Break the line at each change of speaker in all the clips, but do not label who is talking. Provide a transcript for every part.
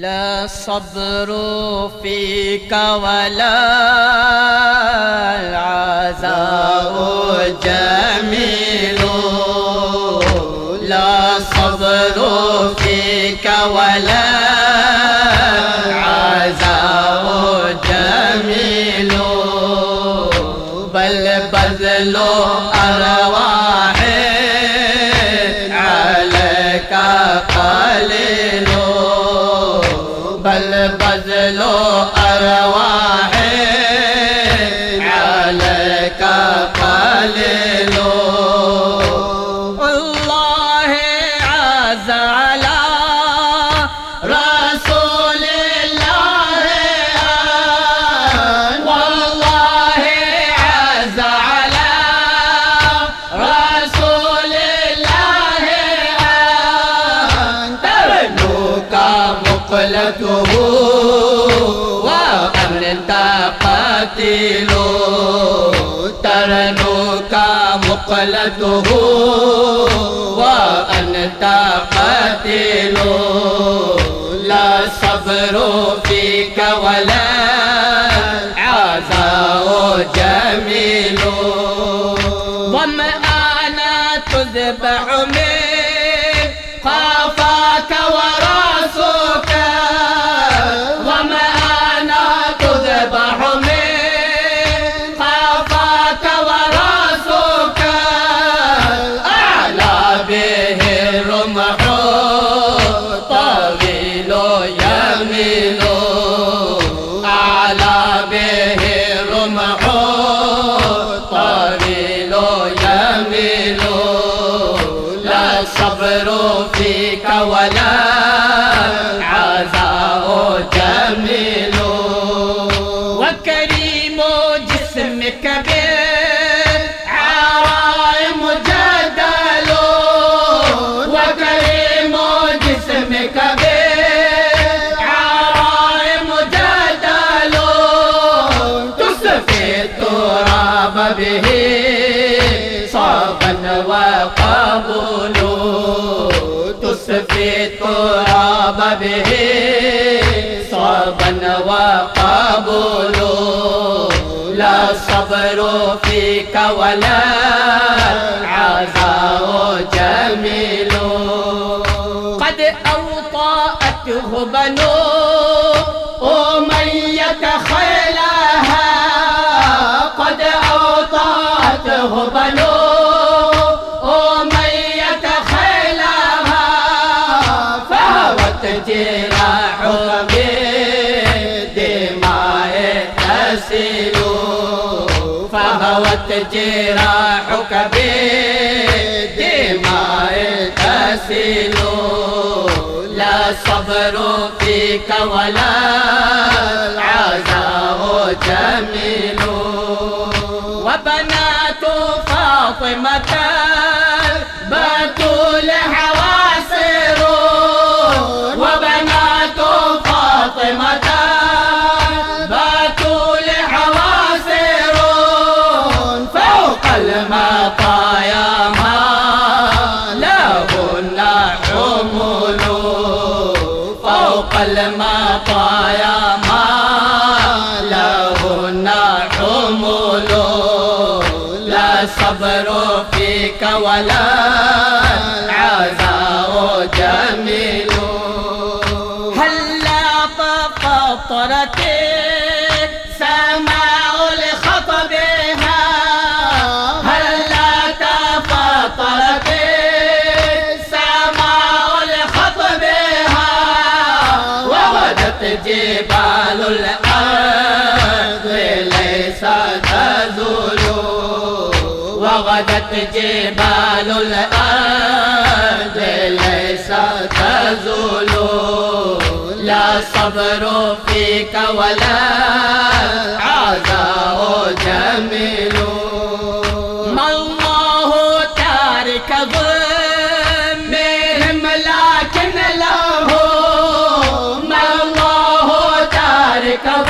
لا الصبر فيك ولا العزاء جميل لا الصبر فيك ولا العزاء جميل بل بذل أرواح وأمن تقاتل ترنك مقلته وأن تقاتل لا صبر فيك ولا عزاء جميل وما تذبح من قافاك کریم و جسم کبیر عرائے آئے و کریم و جسم کبے آئے مجالو تس پہ به ببح و بن با بولو تس پے تب سو بن باپ الصبر فيك ولا العزاء جميل قد أوطأته بنو أمية خيلها قد أوطأته بنو ظلت جراحك بالدماء تسيل لا صبر فيك ولا العزاء جميل وبنات فاطمة باتوا لحوالي پل ما پایا ماٹو مولو لا سب روپی ولا وغدت جبال سب روپے کبلا جمیرو مؤ ہو ما الله تارك ملا لكن له ما الله تارك کب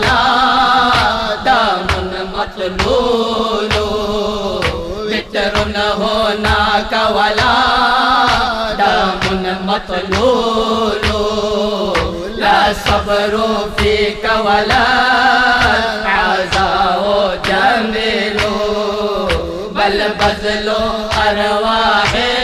والا دامن مت لو لو رن ہونا والا دامن مت لو کا والا پیک جمیلو بل بزلو ارباہ